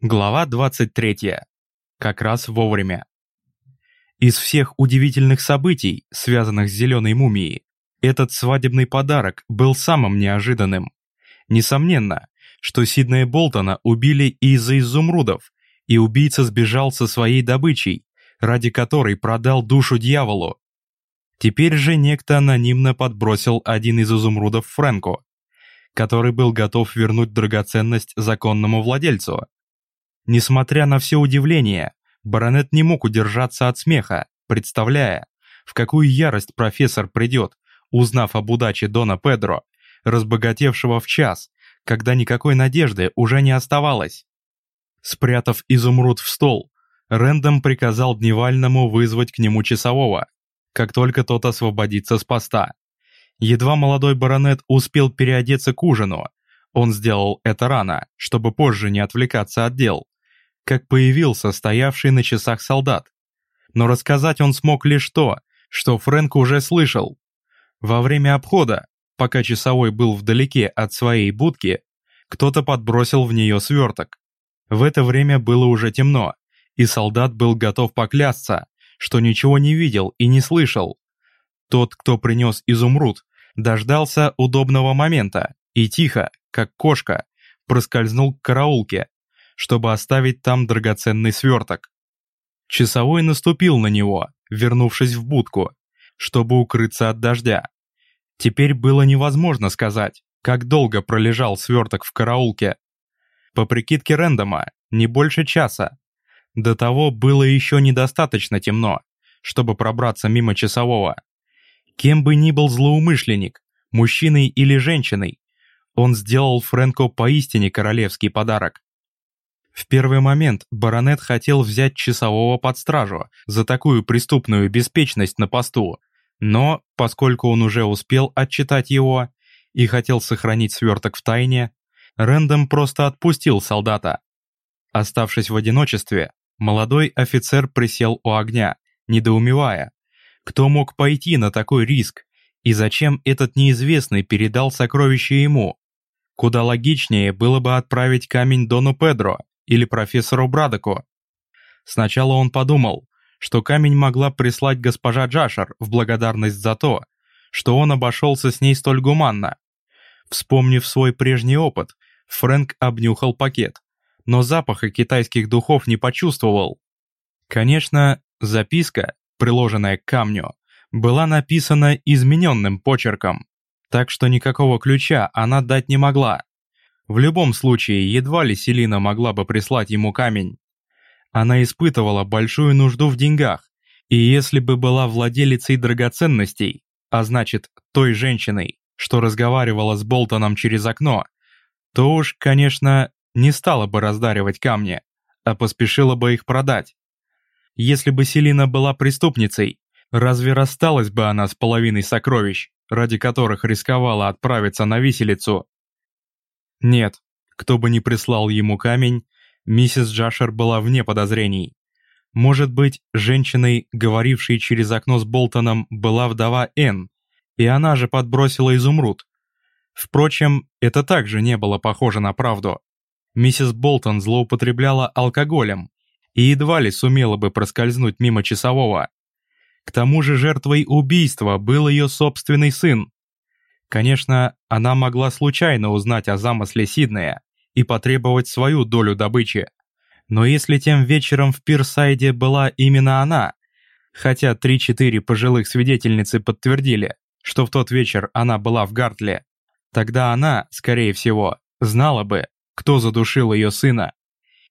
Глава 23. Как раз вовремя. Из всех удивительных событий, связанных с зеленой мумией, этот свадебный подарок был самым неожиданным. Несомненно, что Сиднея Болтона убили из-за изумрудов, и убийца сбежал со своей добычей, ради которой продал душу дьяволу. Теперь же некто анонимно подбросил один из изумрудов Фрэнку, который был готов вернуть драгоценность законному владельцу. Несмотря на все удивление, баронет не мог удержаться от смеха, представляя, в какую ярость профессор придет, узнав об удаче Дона Педро, разбогатевшего в час, когда никакой надежды уже не оставалось. Спрятав изумруд в стол, Рэндом приказал Дневальному вызвать к нему часового, как только тот освободится с поста. Едва молодой баронет успел переодеться к ужину, он сделал это рано, чтобы позже не отвлекаться от дел, как появился стоявший на часах солдат. Но рассказать он смог лишь то, что Фрэнк уже слышал. Во время обхода, пока часовой был вдалеке от своей будки, кто-то подбросил в нее сверток. В это время было уже темно, и солдат был готов поклясться, что ничего не видел и не слышал. Тот, кто принес изумруд, дождался удобного момента и тихо, как кошка, проскользнул к караулке, чтобы оставить там драгоценный сверток. Часовой наступил на него, вернувшись в будку, чтобы укрыться от дождя. Теперь было невозможно сказать, как долго пролежал сверток в караулке. По прикидке Рэндома, не больше часа. До того было еще недостаточно темно, чтобы пробраться мимо часового. Кем бы ни был злоумышленник, мужчиной или женщиной, он сделал Фрэнко поистине королевский подарок. В первый момент баронет хотел взять часового под стражу за такую преступную беспечность на посту, но, поскольку он уже успел отчитать его и хотел сохранить сверток в тайне, Рэндом просто отпустил солдата. Оставшись в одиночестве, молодой офицер присел у огня, недоумевая, кто мог пойти на такой риск и зачем этот неизвестный передал сокровище ему. Куда логичнее было бы отправить камень Дону Педро, или профессору Брадоку. Сначала он подумал, что камень могла прислать госпожа Джашер в благодарность за то, что он обошелся с ней столь гуманно. Вспомнив свой прежний опыт, Фрэнк обнюхал пакет, но запаха китайских духов не почувствовал. Конечно, записка, приложенная к камню, была написана измененным почерком, так что никакого ключа она дать не могла. В любом случае, едва ли Селина могла бы прислать ему камень. Она испытывала большую нужду в деньгах, и если бы была владелицей драгоценностей, а значит, той женщиной, что разговаривала с Болтоном через окно, то уж, конечно, не стала бы раздаривать камни, а поспешила бы их продать. Если бы Селина была преступницей, разве рассталась бы она с половиной сокровищ, ради которых рисковала отправиться на виселицу нет, кто бы ни прислал ему камень, миссис Джашер была вне подозрений. Может быть, женщиной, говорившей через окно с Болтоном, была вдова Энн, и она же подбросила изумруд. Впрочем, это также не было похоже на правду. Миссис Болтон злоупотребляла алкоголем и едва ли сумела бы проскользнуть мимо часового. К тому же жертвой убийства был ее собственный сын. Конечно, она могла случайно узнать о замысле Сиднея и потребовать свою долю добычи. Но если тем вечером в Пирсайде была именно она, хотя три-четыре пожилых свидетельницы подтвердили, что в тот вечер она была в Гартле, тогда она, скорее всего, знала бы, кто задушил ее сына.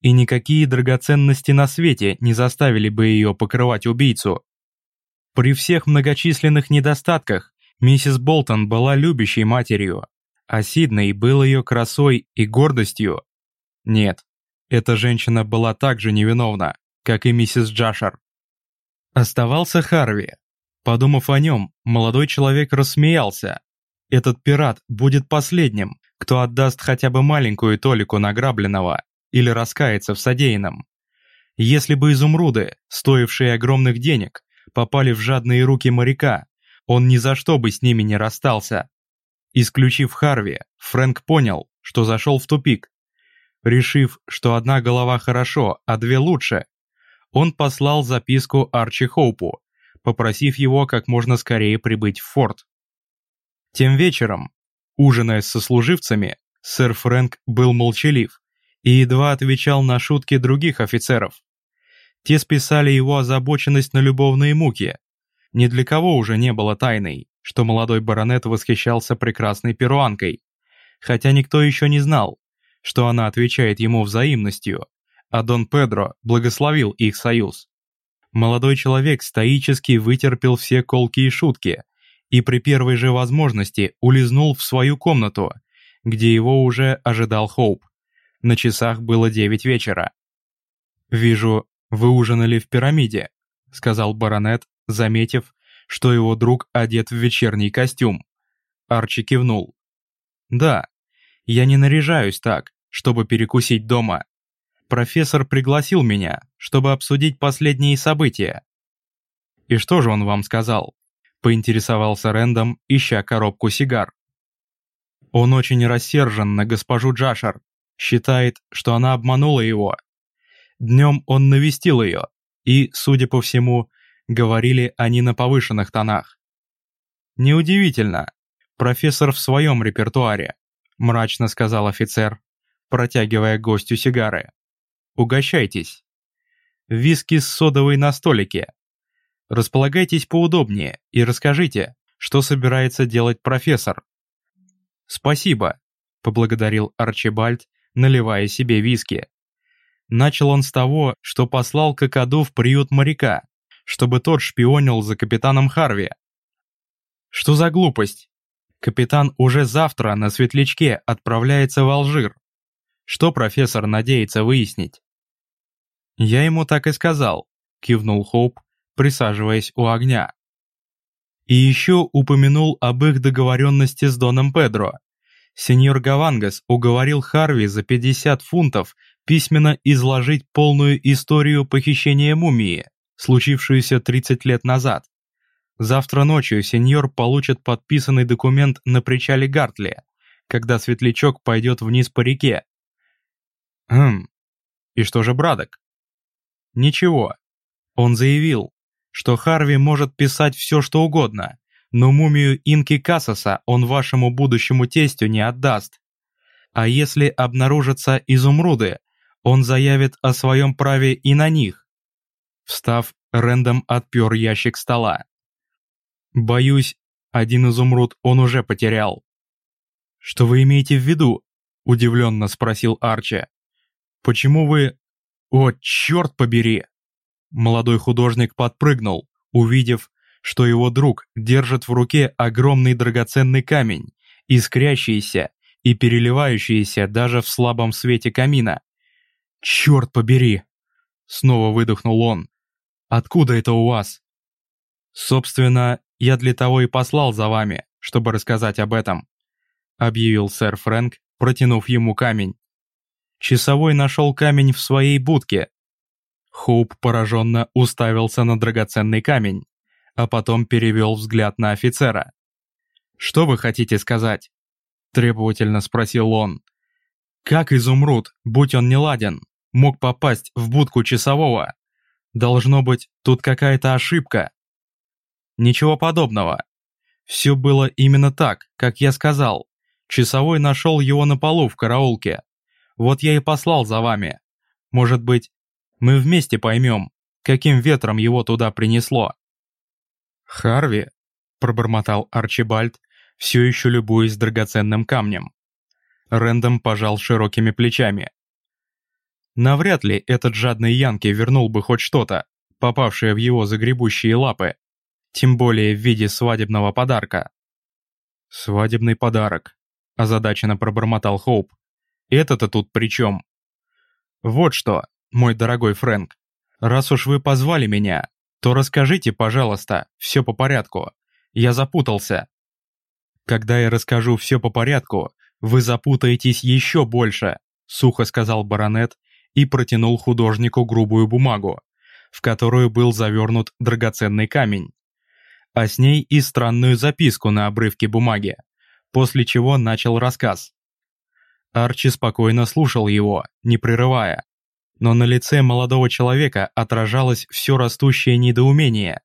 И никакие драгоценности на свете не заставили бы ее покрывать убийцу. При всех многочисленных недостатках Миссис Болтон была любящей матерью, а Сидней был ее красой и гордостью. Нет, эта женщина была так же невиновна, как и миссис Джашер. Оставался Харви. Подумав о нем, молодой человек рассмеялся. Этот пират будет последним, кто отдаст хотя бы маленькую толику награбленного или раскается в содеянном. Если бы изумруды, стоившие огромных денег, попали в жадные руки моряка, он ни за что бы с ними не расстался. Исключив Харви, Фрэнк понял, что зашел в тупик. решив, что одна голова хорошо, а две лучше, он послал записку Арчи Хоупу, попросив его как можно скорее прибыть в форт. Тем вечером, ужиная с сослуживцами, сэр Фрэнк был молчалив и едва отвечал на шутки других офицеров. Те списали его озабоченность на любовные муки. Ни для кого уже не было тайной, что молодой баронет восхищался прекрасной перуанкой, хотя никто еще не знал, что она отвечает ему взаимностью, а Дон Педро благословил их союз. Молодой человек стоически вытерпел все колки и шутки и при первой же возможности улизнул в свою комнату, где его уже ожидал Хоуп. На часах было девять вечера. «Вижу, вы ужинали в пирамиде», — сказал баронет, заметив, что его друг одет в вечерний костюм. Арчи кивнул. «Да, я не наряжаюсь так, чтобы перекусить дома. Профессор пригласил меня, чтобы обсудить последние события». «И что же он вам сказал?» — поинтересовался Рэндом, ища коробку сигар. Он очень рассержен на госпожу Джашер, считает, что она обманула его. Днем он навестил ее, и, судя по всему, говорили они на повышенных тонах. «Неудивительно, профессор в своем репертуаре», — мрачно сказал офицер, протягивая гостю сигары. «Угощайтесь. Виски с содовой на столике. Располагайтесь поудобнее и расскажите, что собирается делать профессор». «Спасибо», — поблагодарил Арчибальд, наливая себе виски. Начал он с того, что послал Кокоду в приют моряка, чтобы тот шпионил за капитаном Харви. Что за глупость? Капитан уже завтра на светлячке отправляется в Алжир. Что профессор надеется выяснить? Я ему так и сказал, кивнул Хоуп, присаживаясь у огня. И еще упомянул об их договоренности с Доном Педро. Сеньор Гавангас уговорил Харви за 50 фунтов письменно изложить полную историю похищения мумии, случившуюся 30 лет назад. Завтра ночью сеньор получит подписанный документ на причале Гартли, когда светлячок пойдет вниз по реке. Хм, и что же Брадок? Ничего. Он заявил, что Харви может писать все, что угодно, но мумию Инки Кассаса он вашему будущему тестю не отдаст. А если обнаружатся изумруды, он заявит о своем праве и на них. Встав, Рэндом отпер ящик стола. Боюсь, один изумруд он уже потерял. «Что вы имеете в виду?» – удивленно спросил Арчи. «Почему вы...» «О, черт побери!» Молодой художник подпрыгнул, увидев, что его друг держит в руке огромный драгоценный камень, искрящийся и переливающийся даже в слабом свете камина. «Черт побери!» Снова выдохнул он. «Откуда это у вас?» «Собственно, я для того и послал за вами, чтобы рассказать об этом», объявил сэр Фрэнк, протянув ему камень. Часовой нашел камень в своей будке. Хоуп пораженно уставился на драгоценный камень, а потом перевел взгляд на офицера. «Что вы хотите сказать?» – требовательно спросил он. «Как изумруд, будь он не ладен, мог попасть в будку часового? Должно быть, тут какая-то ошибка». «Ничего подобного. Все было именно так, как я сказал. Часовой нашел его на полу в караулке. Вот я и послал за вами. Может быть, мы вместе поймем, каким ветром его туда принесло». «Харви», — пробормотал Арчибальд, все еще любуясь драгоценным камнем. Рэндом пожал широкими плечами. Навряд ли этот жадный Янки вернул бы хоть что-то, попавшее в его загребущие лапы, тем более в виде свадебного подарка. «Свадебный подарок», — озадаченно пробормотал Хоуп. «Это-то тут при чем?» «Вот что, мой дорогой Фрэнк, раз уж вы позвали меня, то расскажите, пожалуйста, все по порядку. Я запутался. Когда я расскажу все по порядку, вы запутаетесь еще больше, сухо сказал баронет и протянул художнику грубую бумагу, в которую был завернут драгоценный камень, а с ней и странную записку на обрывке бумаги, после чего начал рассказ. Арчи спокойно слушал его, не прерывая. Но на лице молодого человека отражалось все растущее недоумение.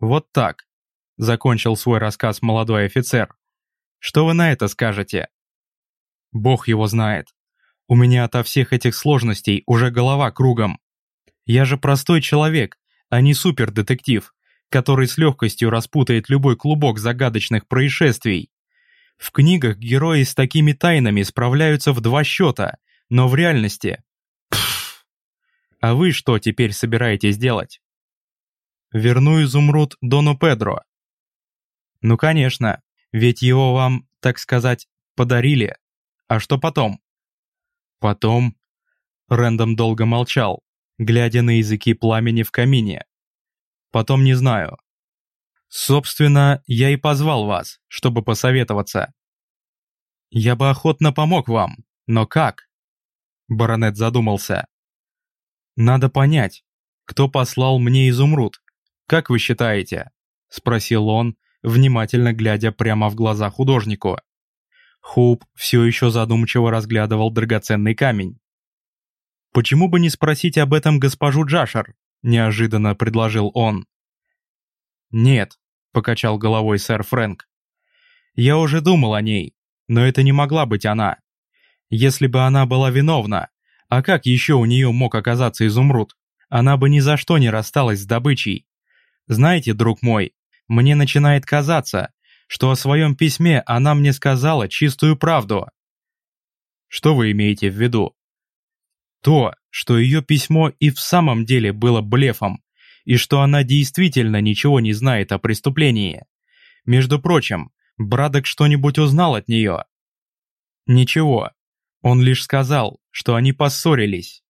«Вот так», — закончил свой рассказ молодой офицер. «Что вы на это скажете?» «Бог его знает. У меня ото всех этих сложностей уже голова кругом. Я же простой человек, а не супердетектив, который с легкостью распутает любой клубок загадочных происшествий. В книгах герои с такими тайнами справляются в два счета, но в реальности... А вы что теперь собираетесь делать? Верну изумруд Дону Педро. Ну конечно, ведь его вам, так сказать, подарили. А что потом? Потом... Рэндом долго молчал, глядя на языки пламени в камине. Потом не знаю. Собственно, я и позвал вас, чтобы посоветоваться. Я бы охотно помог вам, но как? Баронет задумался. Надо понять, кто послал мне изумруд. Как вы считаете? Спросил он, внимательно глядя прямо в глаза художнику. Хоуп все еще задумчиво разглядывал драгоценный камень. «Почему бы не спросить об этом госпожу Джашер?» – неожиданно предложил он. «Нет», – покачал головой сэр Фрэнк. «Я уже думал о ней, но это не могла быть она. Если бы она была виновна, а как еще у нее мог оказаться изумруд? Она бы ни за что не рассталась с добычей. Знаете, друг мой, мне начинает казаться, что о своем письме она мне сказала чистую правду. Что вы имеете в виду? То, что ее письмо и в самом деле было блефом, и что она действительно ничего не знает о преступлении. Между прочим, Брадок что-нибудь узнал от нее? Ничего. Он лишь сказал, что они поссорились.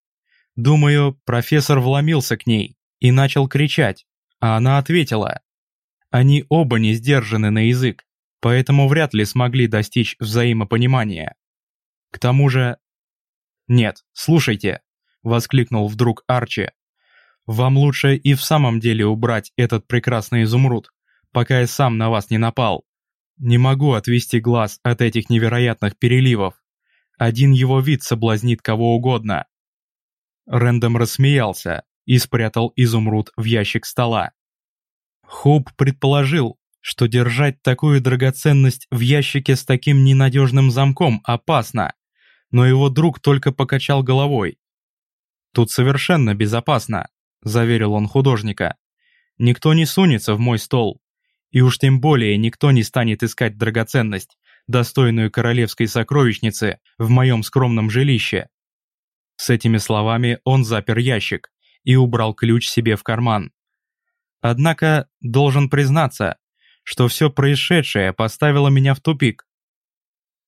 Думаю, профессор вломился к ней и начал кричать, а она ответила. Они оба не сдержаны на язык, поэтому вряд ли смогли достичь взаимопонимания. К тому же... «Нет, слушайте», — воскликнул вдруг Арчи. «Вам лучше и в самом деле убрать этот прекрасный изумруд, пока я сам на вас не напал. Не могу отвести глаз от этих невероятных переливов. Один его вид соблазнит кого угодно. Рэндом рассмеялся и спрятал изумруд в ящик стола. Хоуп предположил, что держать такую драгоценность в ящике с таким ненадежным замком опасно, но его друг только покачал головой. «Тут совершенно безопасно», — заверил он художника. «Никто не сунется в мой стол, и уж тем более никто не станет искать драгоценность, достойную королевской сокровищницы, в моем скромном жилище. С этими словами он запер ящик и убрал ключ себе в карман. Однако, должен признаться, что все происшедшее поставило меня в тупик.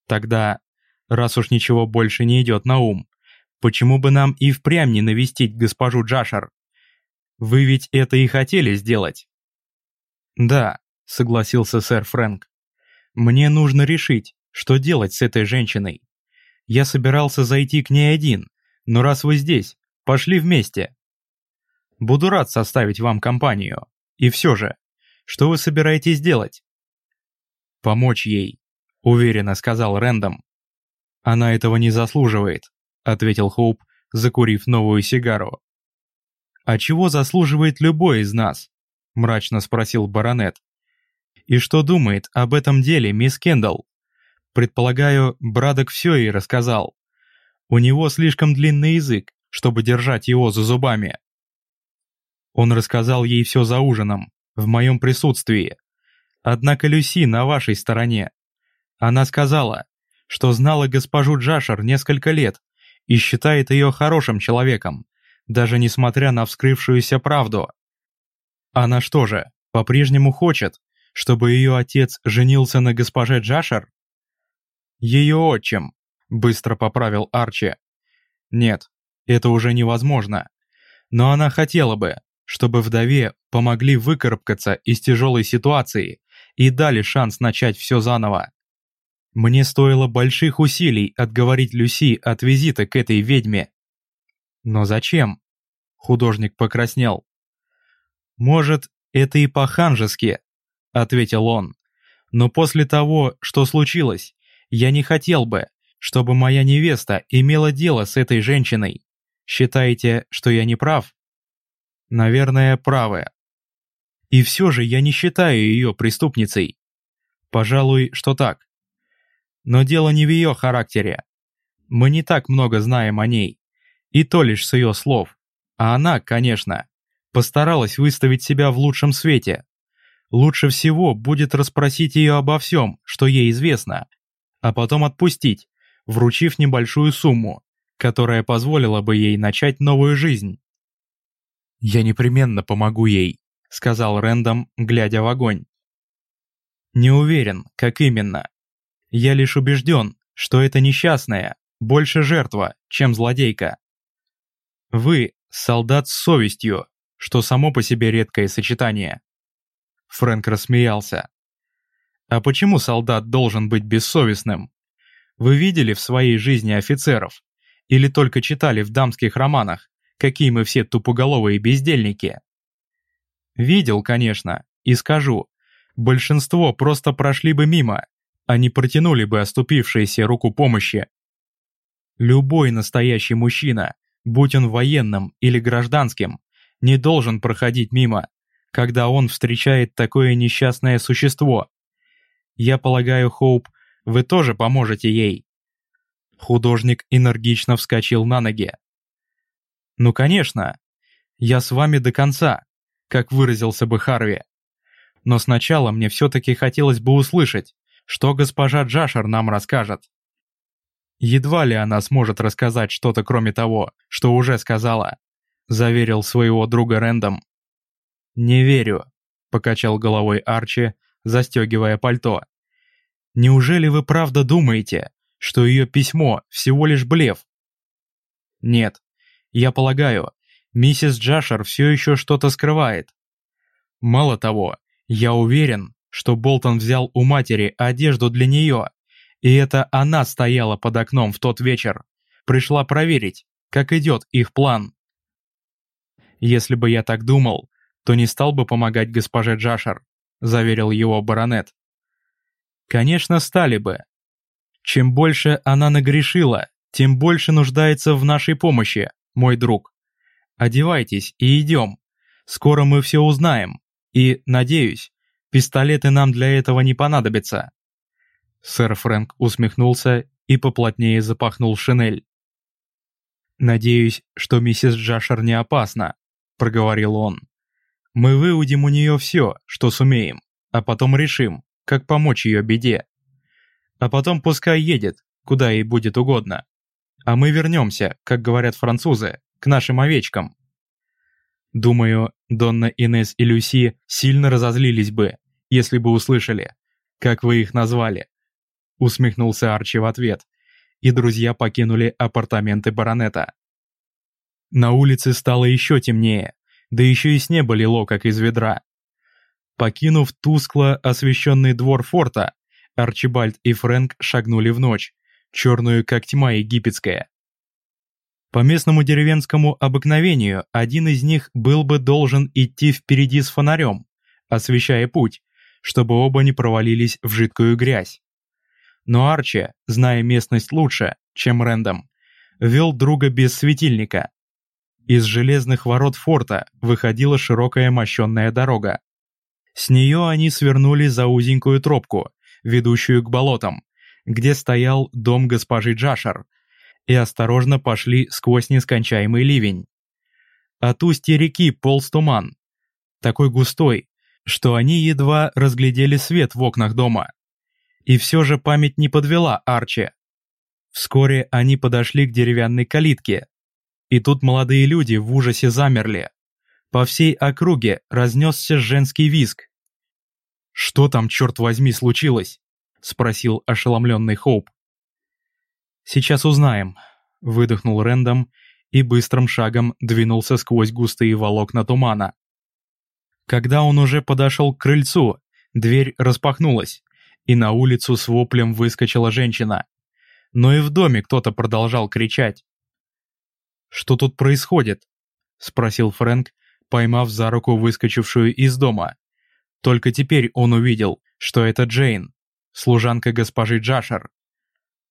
Тогда, раз уж ничего больше не идет на ум, почему бы нам и впрямь не навестить госпожу Джашер? Вы ведь это и хотели сделать? Да, — согласился сэр Фрэнк. «Мне нужно решить, что делать с этой женщиной. Я собирался зайти к ней один, но раз вы здесь, пошли вместе. Буду рад составить вам компанию. И все же, что вы собираетесь делать?» «Помочь ей», — уверенно сказал Рэндом. «Она этого не заслуживает», — ответил Хоуп, закурив новую сигару. «А чего заслуживает любой из нас?» — мрачно спросил баронет. И что думает об этом деле мисс Кендалл? Предполагаю, Брадок все ей рассказал. У него слишком длинный язык, чтобы держать его за зубами. Он рассказал ей все за ужином, в моем присутствии. Однако Люси на вашей стороне. Она сказала, что знала госпожу Джашер несколько лет и считает ее хорошим человеком, даже несмотря на вскрывшуюся правду. Она что же, по-прежнему хочет, чтобы ее отец женился на госпоже Джашер? Ее отчим, быстро поправил Арчи. Нет, это уже невозможно. Но она хотела бы, чтобы вдове помогли выкарабкаться из тяжелой ситуации и дали шанс начать все заново. Мне стоило больших усилий отговорить Люси от визита к этой ведьме. Но зачем? Художник покраснел. Может, это и по-ханжески, ответил он. «Но после того, что случилось, я не хотел бы, чтобы моя невеста имела дело с этой женщиной. Считаете, что я не прав? Наверное, правы. И все же я не считаю ее преступницей. Пожалуй, что так. Но дело не в ее характере. Мы не так много знаем о ней. И то лишь с ее слов. А она, конечно, постаралась выставить себя в лучшем свете. Лучше всего будет расспросить ее обо всем, что ей известно, а потом отпустить, вручив небольшую сумму, которая позволила бы ей начать новую жизнь. «Я непременно помогу ей», — сказал Рэндом, глядя в огонь. «Не уверен, как именно. Я лишь убежден, что это несчастная, больше жертва, чем злодейка. Вы — солдат с совестью, что само по себе редкое сочетание». Фрэнк рассмеялся. «А почему солдат должен быть бессовестным? Вы видели в своей жизни офицеров? Или только читали в дамских романах, какие мы все тупоголовые бездельники?» «Видел, конечно, и скажу, большинство просто прошли бы мимо, а не протянули бы оступившиеся руку помощи. Любой настоящий мужчина, будь он военным или гражданским, не должен проходить мимо, когда он встречает такое несчастное существо. Я полагаю, Хоуп, вы тоже поможете ей». Художник энергично вскочил на ноги. «Ну, конечно. Я с вами до конца, как выразился бы Харви. Но сначала мне все-таки хотелось бы услышать, что госпожа Джашер нам расскажет. Едва ли она сможет рассказать что-то кроме того, что уже сказала», заверил своего друга Рэндом. «Не верю», — покачал головой Арчи, застегивая пальто. «Неужели вы правда думаете, что ее письмо всего лишь блеф?» «Нет, я полагаю, миссис Джашер все еще что-то скрывает. Мало того, я уверен, что Болтон взял у матери одежду для нее, и это она стояла под окном в тот вечер, пришла проверить, как идет их план. Если бы я так думал, то не стал бы помогать госпоже Джашер», — заверил его баронет. «Конечно, стали бы. Чем больше она нагрешила, тем больше нуждается в нашей помощи, мой друг. Одевайтесь и идем. Скоро мы все узнаем. И, надеюсь, пистолеты нам для этого не понадобятся». Сэр Фрэнк усмехнулся и поплотнее запахнул шинель. «Надеюсь, что миссис Джашер не опасна», — проговорил он. Мы выудим у нее все, что сумеем, а потом решим, как помочь ее беде. А потом пускай едет, куда ей будет угодно. А мы вернемся, как говорят французы, к нашим овечкам. Думаю, Донна Инес и Люси сильно разозлились бы, если бы услышали, как вы их назвали. Усмехнулся Арчи в ответ, и друзья покинули апартаменты баронета. На улице стало еще темнее, да еще и с неба лило, как из ведра. Покинув тускло освещенный двор форта, Арчибальд и Фрэнк шагнули в ночь, черную, как тьма египетская. По местному деревенскому обыкновению один из них был бы должен идти впереди с фонарем, освещая путь, чтобы оба не провалились в жидкую грязь. Но Арчи, зная местность лучше, чем Рэндом, вел друга без светильника, из железных ворот форта выходила широкая мощенная дорога. С нее они свернули за узенькую тропку, ведущую к болотам, где стоял дом госпожи Джашер, и осторожно пошли сквозь нескончаемый ливень. От устья реки полз туман, такой густой, что они едва разглядели свет в окнах дома. И все же память не подвела Арчи. Вскоре они подошли к деревянной калитке, и тут молодые люди в ужасе замерли. По всей округе разнесся женский визг. «Что там, черт возьми, случилось?» — спросил ошеломленный Хоуп. «Сейчас узнаем», — выдохнул Рэндом и быстрым шагом двинулся сквозь густые волокна тумана. Когда он уже подошел к крыльцу, дверь распахнулась, и на улицу с воплем выскочила женщина. Но и в доме кто-то продолжал кричать. «Что тут происходит?» — спросил Фрэнк, поймав за руку выскочившую из дома. Только теперь он увидел, что это Джейн, служанка госпожи Джашер.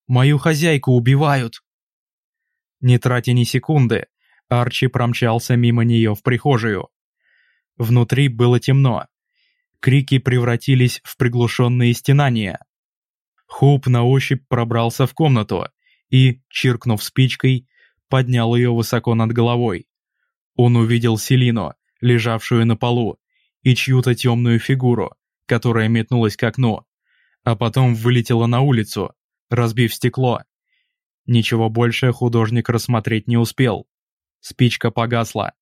Мою хозяйку убивают!» Не тратя ни секунды, Арчи промчался мимо нее в прихожую. Внутри было темно. Крики превратились в приглушенные стенания. Хоуп на ощупь пробрался в комнату и, чиркнув спичкой, поднял ее высоко над головой. Он увидел Селину, лежавшую на полу, и чью-то темную фигуру, которая метнулась к окну, а потом вылетела на улицу, разбив стекло. Ничего больше художник рассмотреть не успел. Спичка погасла.